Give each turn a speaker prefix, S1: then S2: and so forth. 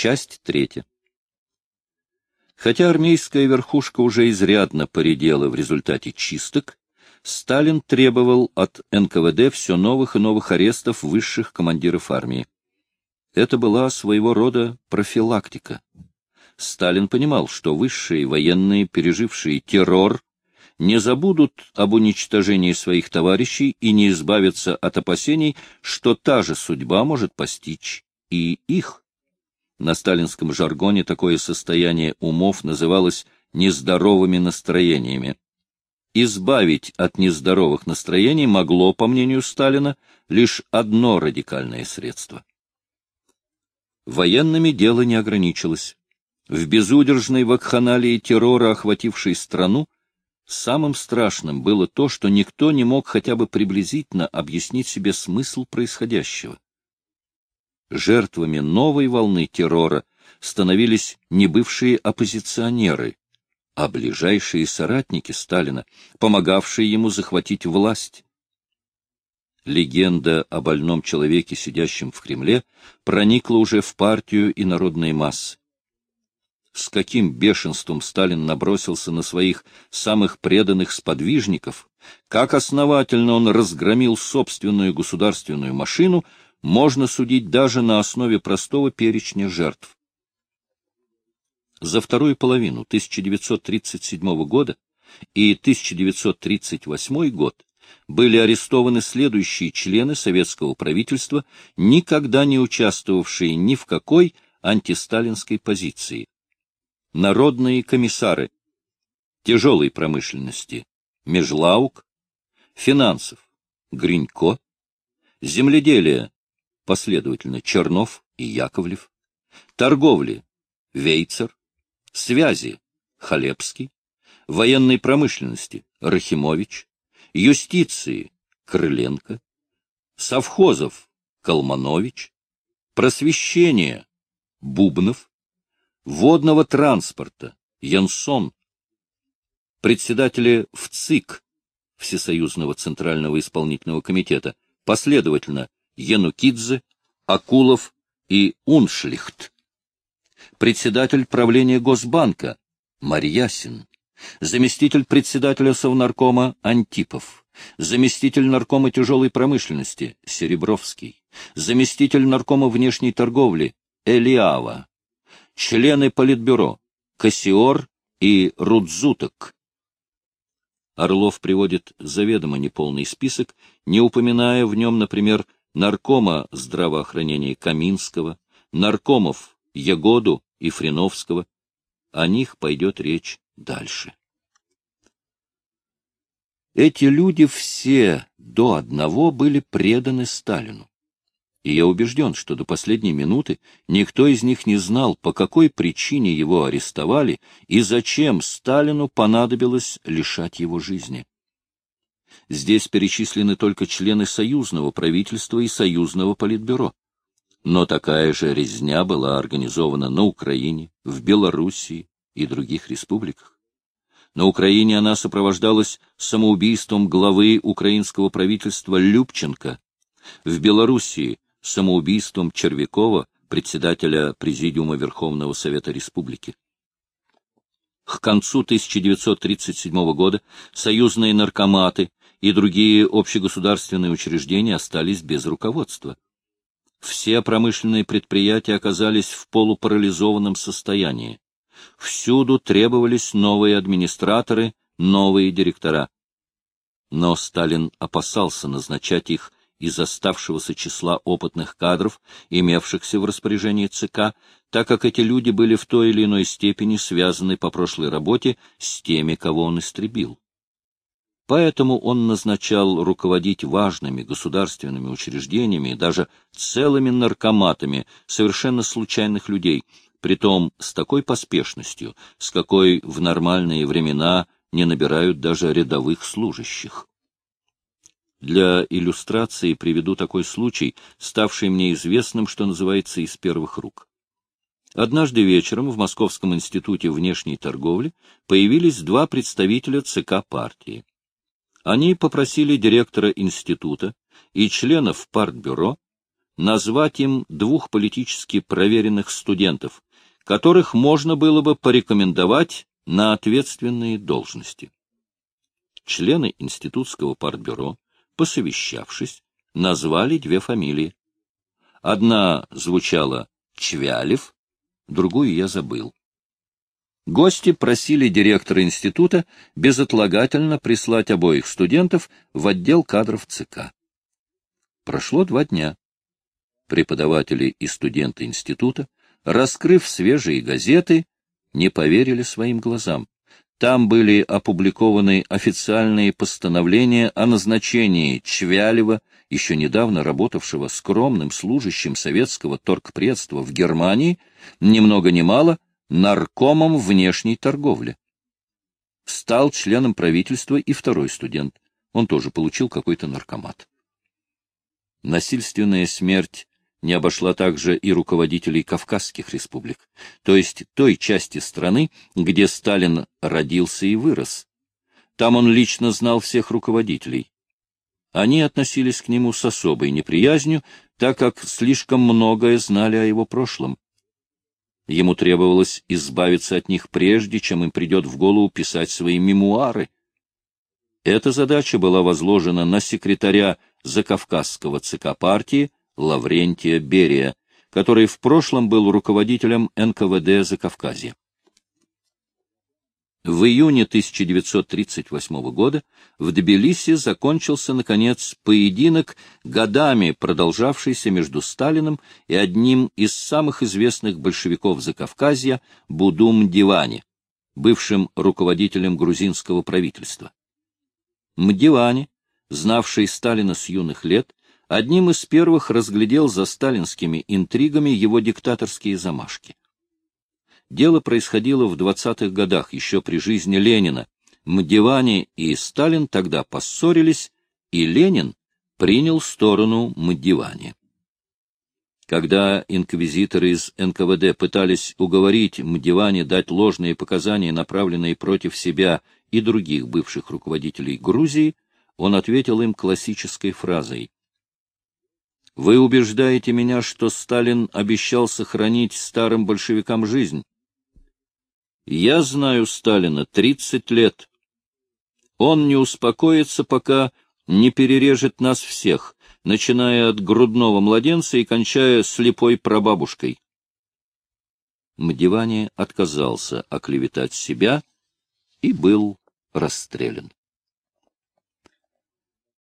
S1: Часть третья. Хотя армейская верхушка уже изрядно поредела в результате чисток, Сталин требовал от НКВД все новых и новых арестов высших командиров армии. Это была своего рода профилактика. Сталин понимал, что высшие военные, пережившие террор, не забудут об уничтожении своих товарищей и не избавятся от опасений, что та же судьба может постичь и их. На сталинском жаргоне такое состояние умов называлось нездоровыми настроениями. Избавить от нездоровых настроений могло, по мнению Сталина, лишь одно радикальное средство. Военными дело не ограничилось. В безудержной вакханалии террора, охватившей страну, самым страшным было то, что никто не мог хотя бы приблизительно объяснить себе смысл происходящего. Жертвами новой волны террора становились не бывшие оппозиционеры, а ближайшие соратники Сталина, помогавшие ему захватить власть. Легенда о больном человеке, сидящем в Кремле, проникла уже в партию и народные массы. С каким бешенством Сталин набросился на своих самых преданных сподвижников, как основательно он разгромил собственную государственную машину — можно судить даже на основе простого перечня жертв. За вторую половину 1937 года и 1938 год были арестованы следующие члены советского правительства, никогда не участвовавшие ни в какой антисталинской позиции. Народные комиссары тяжелой промышленности Межлаук, финансов Гринько, земледелия последовательно Чернов и Яковлев, торговли — Вейцер, связи — Халепский, военной промышленности — Рахимович, юстиции — Крыленко, совхозов — Колманович, просвещения — Бубнов, водного транспорта — Янсон, председатели ВЦИК Всесоюзного Центрального Исполнительного Комитета, последовательно Янукидзе, Акулов и Уншлихт. Председатель правления Госбанка Марьясин. Заместитель председателя Совнаркома Антипов. Заместитель наркома тяжелой промышленности Серебровский. Заместитель наркома внешней торговли Элиава. Члены Политбюро Кассиор и Рудзуток. Орлов приводит заведомо неполный список, не упоминая в нем, например, наркома здравоохранения Каминского, наркомов Ягоду и Фриновского. О них пойдет речь дальше. Эти люди все до одного были преданы Сталину. И я убежден, что до последней минуты никто из них не знал, по какой причине его арестовали и зачем Сталину понадобилось лишать его жизни. Здесь перечислены только члены союзного правительства и союзного политбюро. Но такая же резня была организована на Украине, в Белоруссии и других республиках. На Украине она сопровождалась самоубийством главы украинского правительства Любченко, в Белоруссии — самоубийством Червякова, председателя Президиума Верховного Совета Республики. К концу 1937 года союзные наркоматы и другие общегосударственные учреждения остались без руководства. Все промышленные предприятия оказались в полупарализованном состоянии. Всюду требовались новые администраторы, новые директора. Но Сталин опасался назначать их из оставшегося числа опытных кадров, имевшихся в распоряжении ЦК, так как эти люди были в той или иной степени связаны по прошлой работе с теми, кого он истребил. Поэтому он назначал руководить важными государственными учреждениями, даже целыми наркоматами, совершенно случайных людей, притом с такой поспешностью, с какой в нормальные времена не набирают даже рядовых служащих. Для иллюстрации приведу такой случай, ставший мне известным, что называется, из первых рук. Однажды вечером в Московском институте внешней торговли появились два представителя ЦК партии. Они попросили директора института и членов партбюро назвать им двух политически проверенных студентов, которых можно было бы порекомендовать на ответственные должности. Члены институтского партбюро, посовещавшись, назвали две фамилии. Одна звучала Чвялев, другую я забыл. Гости просили директора института безотлагательно прислать обоих студентов в отдел кадров ЦК. Прошло два дня. Преподаватели и студенты института, раскрыв свежие газеты, не поверили своим глазам. Там были опубликованы официальные постановления о назначении Чвялева, еще недавно работавшего скромным служащим советского торгпредства в Германии, ни много ни мало, наркомом внешней торговли. Стал членом правительства и второй студент. Он тоже получил какой-то наркомат. Насильственная смерть не обошла также и руководителей Кавказских республик, то есть той части страны, где Сталин родился и вырос. Там он лично знал всех руководителей. Они относились к нему с особой неприязнью, так как слишком многое знали о его прошлом. Ему требовалось избавиться от них прежде, чем им придет в голову писать свои мемуары. Эта задача была возложена на секретаря Закавказского ЦК партии Лаврентия Берия, который в прошлом был руководителем НКВД Закавказья. В июне 1938 года в Тбилиси закончился, наконец, поединок, годами продолжавшийся между Сталиным и одним из самых известных большевиков Закавказья Будум Дивани, бывшим руководителем грузинского правительства. Мдивани, знавший Сталина с юных лет, одним из первых разглядел за сталинскими интригами его диктаторские замашки. Дело происходило в 20-х годах, еще при жизни Ленина. Мдивани и Сталин тогда поссорились, и Ленин принял сторону Мдивани. Когда инквизиторы из НКВД пытались уговорить Мдивани дать ложные показания, направленные против себя и других бывших руководителей Грузии, он ответил им классической фразой вы убеждаете меня, что Сталин обещал сохранить старым большевикам жизнь. Я знаю Сталина 30 лет. Он не успокоится, пока не перережет нас всех, начиная от грудного младенца и кончая слепой прабабушкой. Мдивани отказался оклеветать себя и был расстрелян.